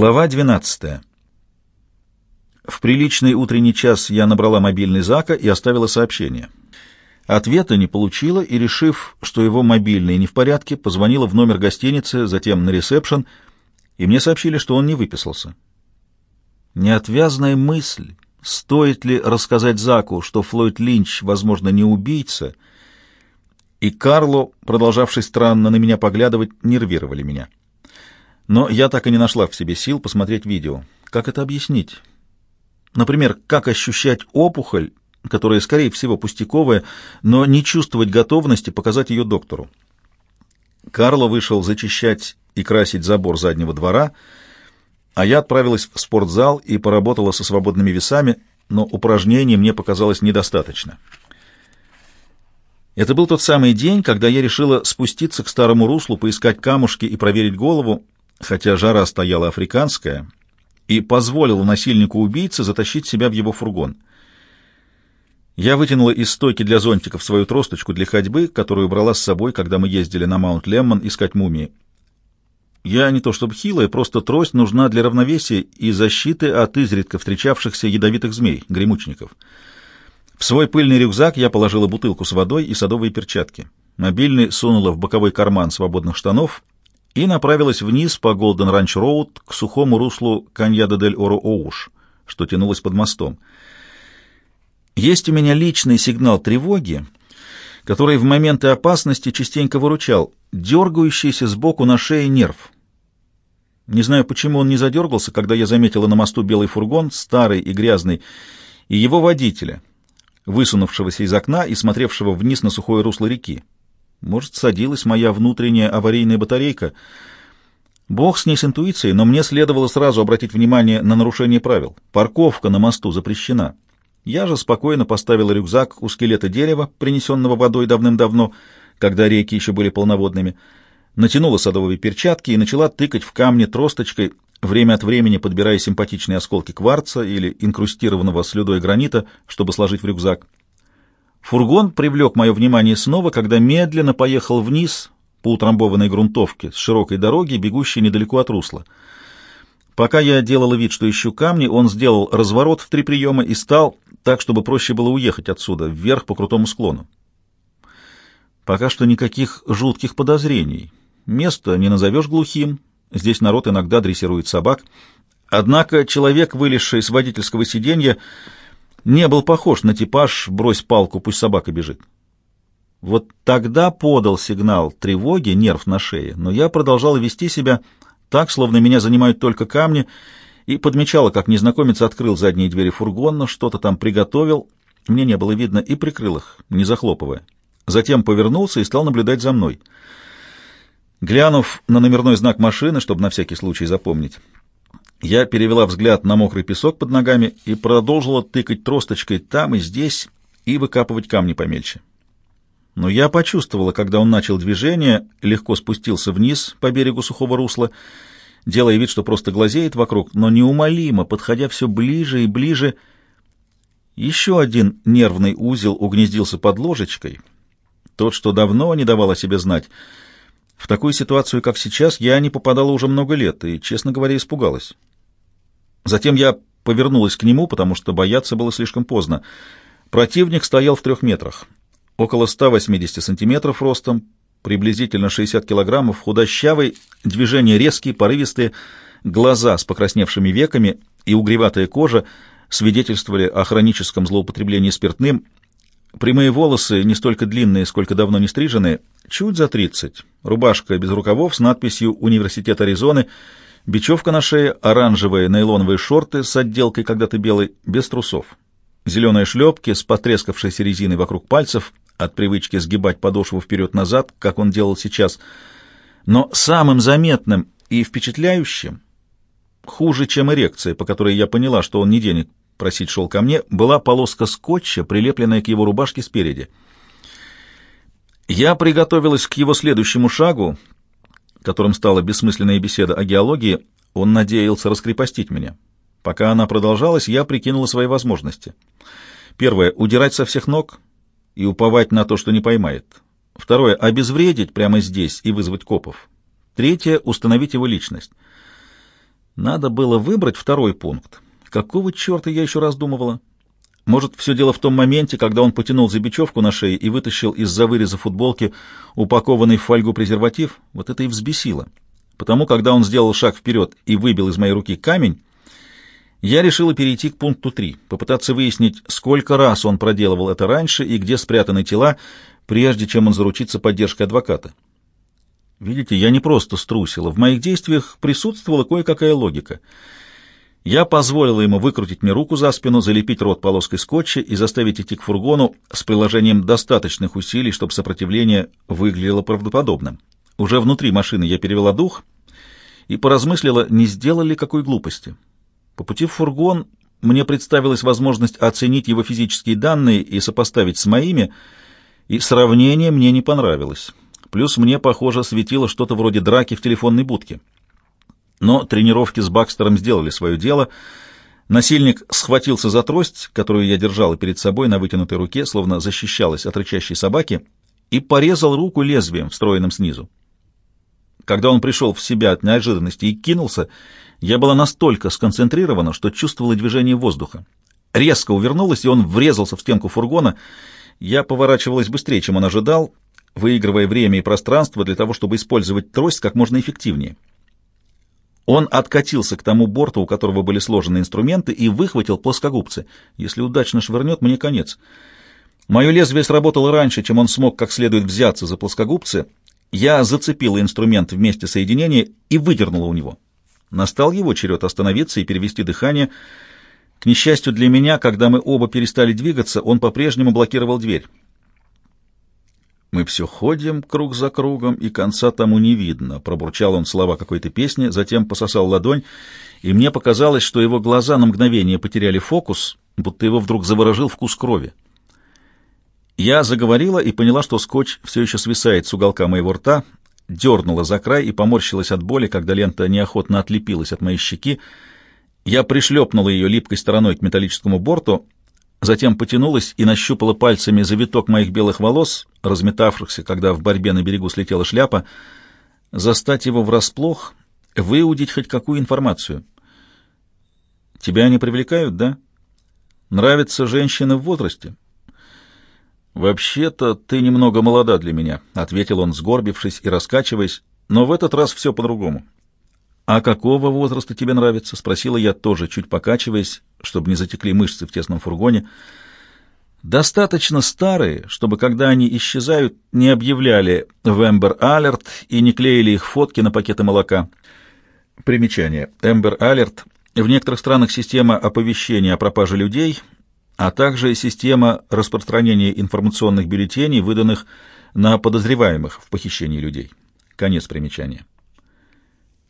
Глава 12. В приличный утренний час я набрала мобильный Зака и оставила сообщение. Ответа не получила и, решив, что его мобильный не в порядке, позвонила в номер гостиницы, затем на ресепшн, и мне сообщили, что он не выписался. Неотвязная мысль, стоит ли рассказать Заку, что Флойд Линч, возможно, не убийца, и Карло, продолжавший странно на меня поглядывать, нервировали меня. Но я так и не нашла в себе сил посмотреть видео. Как это объяснить? Например, как ощущать опухоль, которая, скорее всего, пустяковая, но не чувствовать готовности показать ее доктору. Карло вышел зачищать и красить забор заднего двора, а я отправилась в спортзал и поработала со свободными весами, но упражнений мне показалось недостаточно. Это был тот самый день, когда я решила спуститься к старому руслу, поискать камушки и проверить голову, хотя жара стояла африканская, и позволила насильнику-убийце затащить себя в его фургон. Я вытянула из стойки для зонтиков свою тросточку для ходьбы, которую брала с собой, когда мы ездили на Маунт-Леммон искать мумии. Я не то чтобы хилая, просто трость нужна для равновесия и защиты от изредка встречавшихся ядовитых змей, гремучников. В свой пыльный рюкзак я положила бутылку с водой и садовые перчатки. Мобильный сунула в боковой карман свободных штанов и направилась вниз по Голден Ранч Роуд к сухому руслу Каньяда-дель-Оро-Оуш, что тянулось под мостом. Есть у меня личный сигнал тревоги, который в моменты опасности частенько выручал, дергающийся сбоку на шее нерв. Не знаю, почему он не задергался, когда я заметила на мосту белый фургон, старый и грязный, и его водителя, высунувшегося из окна и смотревшего вниз на сухое русло реки. Может, садилась моя внутренняя аварийная батарейка. Бог с ней с интуицией, но мне следовало сразу обратить внимание на нарушение правил. Парковка на мосту запрещена. Я же спокойно поставила рюкзак у скелета дерева, принесенного водой давным-давно, когда реки еще были полноводными, натянула садовые перчатки и начала тыкать в камни тросточкой, время от времени подбирая симпатичные осколки кварца или инкрустированного слюдой гранита, чтобы сложить в рюкзак. Фургон привлек мое внимание снова, когда медленно поехал вниз по утрамбованной грунтовке с широкой дороги, бегущей недалеко от русла. Пока я делала вид, что ищу камни, он сделал разворот в три приема и стал так, чтобы проще было уехать отсюда, вверх по крутому склону. Пока что никаких жутких подозрений. Место не назовешь глухим, здесь народ иногда дрессирует собак. Однако человек, вылезший с водительского сиденья, не был похож на типаж «брось палку, пусть собака бежит». Вот тогда подал сигнал тревоги, нерв на шее, но я продолжал вести себя так, словно меня занимают только камни, и подмечала, как незнакомец открыл задние двери фургона, что-то там приготовил, мне не было видно, и прикрыл их, не захлопывая. Затем повернулся и стал наблюдать за мной. Глянув на номерной знак машины, чтобы на всякий случай запомнить, я перевела взгляд на мокрый песок под ногами и продолжила тыкать тросточкой там и здесь и выкапывать камни помельче. Но я почувствовала, когда он начал движение, легко спустился вниз по берегу сухого русла, делая вид, что просто глазеет вокруг, но неумолимо, подходя все ближе и ближе, еще один нервный узел угнездился под ложечкой, тот, что давно не давал о себе знать. В такую ситуацию, как сейчас, я не попадала уже много лет и, честно говоря, испугалась. Затем я повернулась к нему, потому что бояться было слишком поздно. Противник стоял в трех метрах, около 180 сантиметров ростом, приблизительно 60 килограммов, худощавый, движения резкие, порывистые, глаза с покрасневшими веками и угреватая кожа свидетельствовали о хроническом злоупотреблении спиртным. Прямые волосы, не столько длинные, сколько давно не стриженные, чуть за 30. Рубашка без рукавов с надписью «Университет Аризоны», Бечевка на шее, оранжевые нейлоновые шорты с отделкой когда-то белой, без трусов. Зеленые шлепки с потрескавшейся резиной вокруг пальцев, от привычки сгибать подошву вперед-назад, как он делал сейчас. Но самым заметным и впечатляющим, хуже, чем эрекция, по которой я поняла, что он не денег просить шел ко мне, была полоска скотча, прилепленная к его рубашке спереди. Я приготовилась к его следующему шагу, которым стала бессмысленная беседа о геологии, он надеялся раскрепостить меня. Пока она продолжалась, я прикинула свои возможности. Первое — удирать со всех ног и уповать на то, что не поймает. Второе — обезвредить прямо здесь и вызвать копов. Третье — установить его личность. Надо было выбрать второй пункт. Какого черта я еще раздумывала? Может, все дело в том моменте, когда он потянул за бечевку на шее и вытащил из-за выреза футболки упакованный в фольгу презерватив? Вот это и взбесило. Потому, когда он сделал шаг вперед и выбил из моей руки камень, я решила перейти к пункту 3, попытаться выяснить, сколько раз он проделывал это раньше и где спрятаны тела, прежде чем он заручится поддержкой адвоката. Видите, я не просто струсила, в моих действиях присутствовала кое-какая логика. Я позволила ему выкрутить мне руку за спину, залепить рот полоской скотча и заставить идти к фургону с приложением достаточных усилий, чтобы сопротивление выглядело правдоподобным. Уже внутри машины я перевела дух и поразмыслила, не сделали ли какой глупости. По пути в фургон мне представилась возможность оценить его физические данные и сопоставить с моими, и сравнение мне не понравилось. Плюс мне, похоже, светило что-то вроде драки в телефонной будке. Но тренировки с Бакстером сделали свое дело. Насильник схватился за трость, которую я держала перед собой на вытянутой руке, словно защищалась от рычащей собаки, и порезал руку лезвием, встроенным снизу. Когда он пришел в себя от неожиданности и кинулся, я была настолько сконцентрирована, что чувствовала движение воздуха. Резко увернулась, и он врезался в стенку фургона. Я поворачивалась быстрее, чем он ожидал, выигрывая время и пространство для того, чтобы использовать трость как можно эффективнее. Он откатился к тому борту, у которого были сложены инструменты, и выхватил плоскогубцы. Если удачно швырнет, мне конец. Мое лезвие сработало раньше, чем он смог как следует взяться за плоскогубцы. Я зацепила инструмент в месте соединения и выдернула у него. Настал его черед остановиться и перевести дыхание. К несчастью для меня, когда мы оба перестали двигаться, он по-прежнему блокировал дверь. «Мы все ходим круг за кругом, и конца тому не видно», — пробурчал он слова какой-то песни, затем пососал ладонь, и мне показалось, что его глаза на мгновение потеряли фокус, будто его вдруг заворожил вкус крови. Я заговорила и поняла, что скотч все еще свисает с уголка моего рта, дернула за край и поморщилась от боли, когда лента неохотно отлепилась от моей щеки. Я пришлепнула ее липкой стороной к металлическому борту, затем потянулась и нащупала пальцами завиток моих белых волос, разметавшихся, когда в борьбе на берегу слетела шляпа, застать его врасплох, выудить хоть какую информацию. «Тебя они привлекают, да? Нравятся женщины в возрасте?» «Вообще-то ты немного молода для меня», — ответил он, сгорбившись и раскачиваясь, — «но в этот раз все по-другому». «А какого возраста тебе нравится?» — спросила я тоже, чуть покачиваясь, чтобы не затекли мышцы в тесном фургоне. «Достаточно старые, чтобы, когда они исчезают, не объявляли в Эмбер Алерт и не клеили их фотки на пакеты молока». Примечание. Эмбер Алерт — в некоторых странах система оповещения о пропаже людей — а также система распространения информационных бюллетеней, выданных на подозреваемых в похищении людей. Конец примечания.